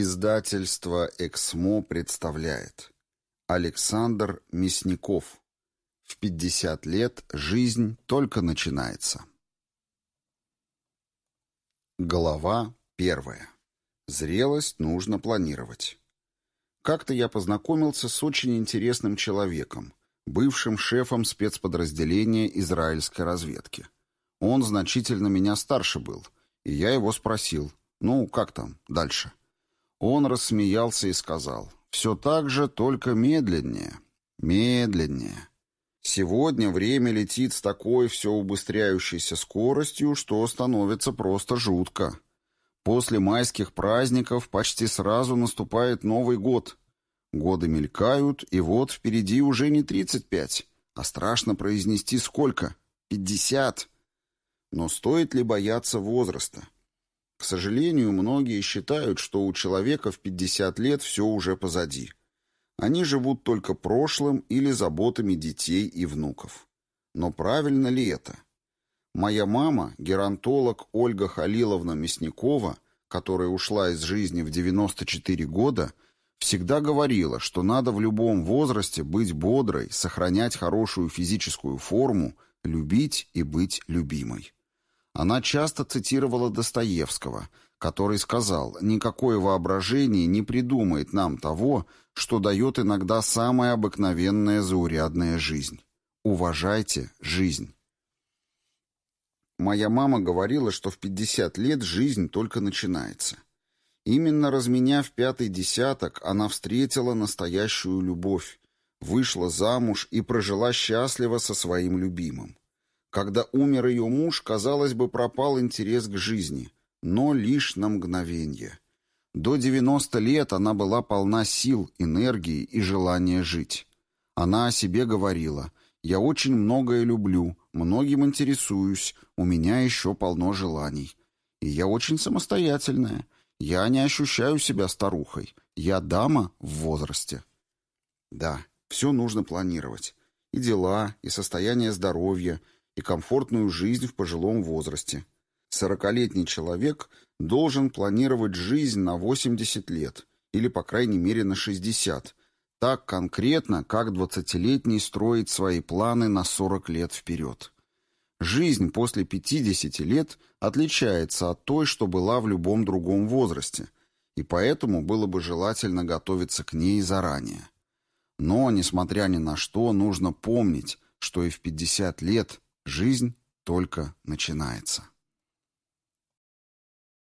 Издательство «Эксмо» представляет. Александр Мясников. В 50 лет жизнь только начинается Глава первая. Зрелость нужно планировать. Как-то я познакомился с очень интересным человеком, бывшим шефом спецподразделения израильской разведки. Он значительно меня старше был, и я его спросил, ну, как там дальше? Он рассмеялся и сказал, «Все так же, только медленнее, медленнее. Сегодня время летит с такой все убыстряющейся скоростью, что становится просто жутко. После майских праздников почти сразу наступает Новый год. Годы мелькают, и вот впереди уже не 35, а страшно произнести сколько? 50. Но стоит ли бояться возраста? Сожалению, многие считают, что у человека в 50 лет все уже позади. Они живут только прошлым или заботами детей и внуков. Но правильно ли это? Моя мама, геронтолог Ольга Халиловна Мясникова, которая ушла из жизни в 94 года, всегда говорила, что надо в любом возрасте быть бодрой, сохранять хорошую физическую форму, любить и быть любимой. Она часто цитировала Достоевского, который сказал «Никакое воображение не придумает нам того, что дает иногда самая обыкновенная заурядная жизнь. Уважайте жизнь». Моя мама говорила, что в 50 лет жизнь только начинается. Именно разменяв пятый десяток, она встретила настоящую любовь, вышла замуж и прожила счастливо со своим любимым. Когда умер ее муж, казалось бы, пропал интерес к жизни, но лишь на мгновение. До 90 лет она была полна сил, энергии и желания жить. Она о себе говорила «Я очень многое люблю, многим интересуюсь, у меня еще полно желаний. И я очень самостоятельная. Я не ощущаю себя старухой. Я дама в возрасте». Да, все нужно планировать. И дела, и состояние здоровья – и комфортную жизнь в пожилом возрасте. Сорокалетний человек должен планировать жизнь на 80 лет, или, по крайней мере, на 60, так конкретно, как 20-летний строит свои планы на 40 лет вперед. Жизнь после 50 лет отличается от той, что была в любом другом возрасте, и поэтому было бы желательно готовиться к ней заранее. Но, несмотря ни на что, нужно помнить, что и в 50 лет Жизнь только начинается.